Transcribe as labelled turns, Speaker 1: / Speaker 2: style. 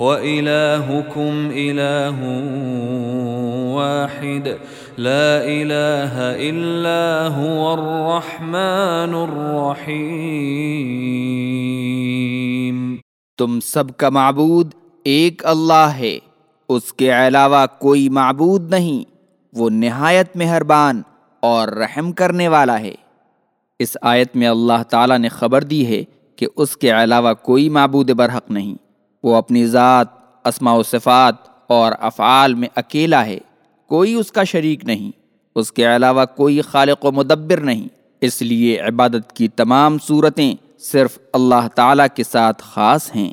Speaker 1: وَإِلَٰهُكُمْ إِلَٰهٌ وَاحِدٌ لَا إِلَٰهَ إِلَّا هُوَ الرَّحْمَٰنُ الرَّحِيمُ
Speaker 2: تم سب کا معبود ایک اللہ ہے، اس کے علاوہ کوئی معبود نہیں، وہ نہایت مہربان اور رحم کرنے والا ہے۔ اس آیت میں اللہ تعالیٰ نے خبر دی ہے کہ اس کے علاوہ کوئی معبود برحق نہیں۔ وہ اپنی ذات، اسماء و صفات اور افعال میں اکیلا ہے، کوئی اس کا شریک نہیں، اس کے علاوہ کوئی خالق و مدبر نہیں۔ اس لیے عبادت کی تمام صورتیں صرف اللہ تعالیٰ کے ساتھ خاص ہیں۔